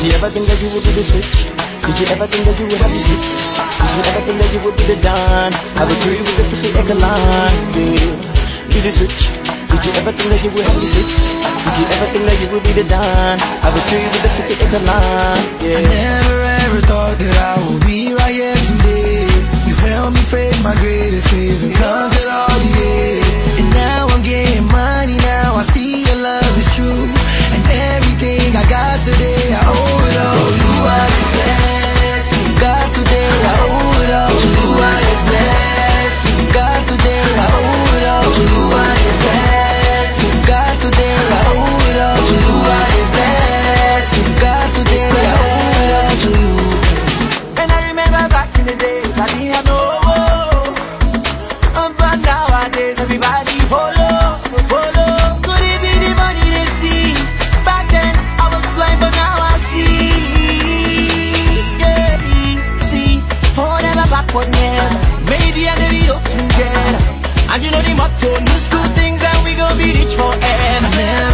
Did you ever think that you would do the switch? Did you ever think that you would have the six? Did you ever think that you would do the done? I would do with the 50 acre line, yeah. The switch. Did you ever think that you would have the six? Did you ever think that you would be the done? I would do with the 50 acre line, yeah. Days, I didn't no. But nowadays, everybody follow, follow. Could it be the money they see? Back then, I was blind, but now I see. See. Forever enemy up together. And you know the motto, new school things, and we gon' be rich forever.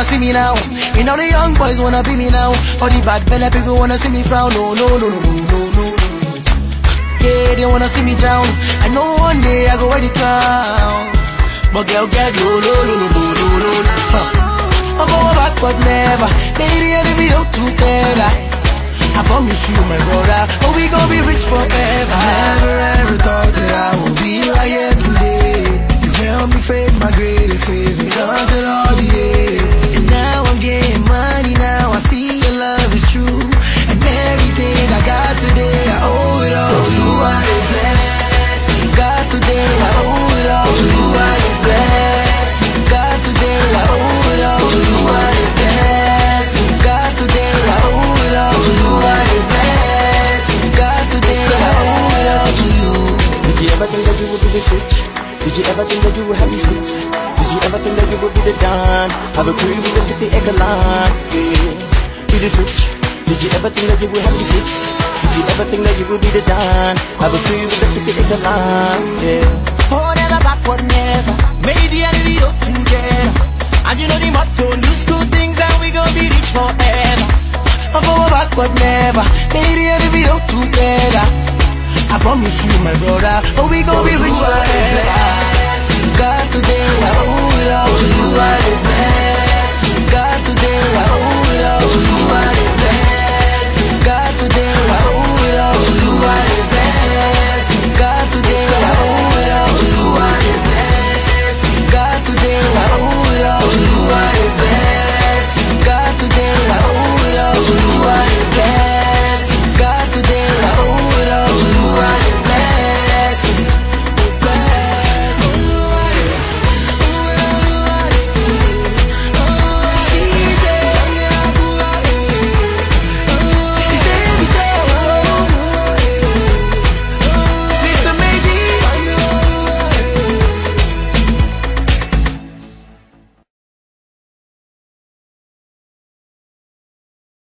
wanna see me now. You know the young boys wanna be me now. All the bad fella people wanna see me frown. No, no, no, no, no, no. no. Yeah, they wanna see me drown. I know one day I go wear the crown. But girl, girl, no, no, no, no, no, no, no. I'm going back, but never. They the enemy of two better. I promise you, my brother, oh, we gon' be rich forever. Never ever thought that I would be who I am today. You helped me face my greatest fears because of all the would do the switch? Did you ever think that you would have these hits? Did you ever think that you would be the Don? Have a crew with a 50 acre line? Yeah. Do the switch. Did you ever think that you would have these hits? Did you ever think that you would be the Don? Have a crew with a 50 acre line? Yeah. Forever backward, never. Made the enemy up together. And you know the motto, new school things, and we gon' be rich forever. I'm going back, but never. Lady, and we look together promise you, my brother. Oh, we gon' be rich forever. God today, oh Lord, you are the best.